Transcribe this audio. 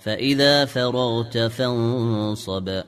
فإذا فرغت فانصب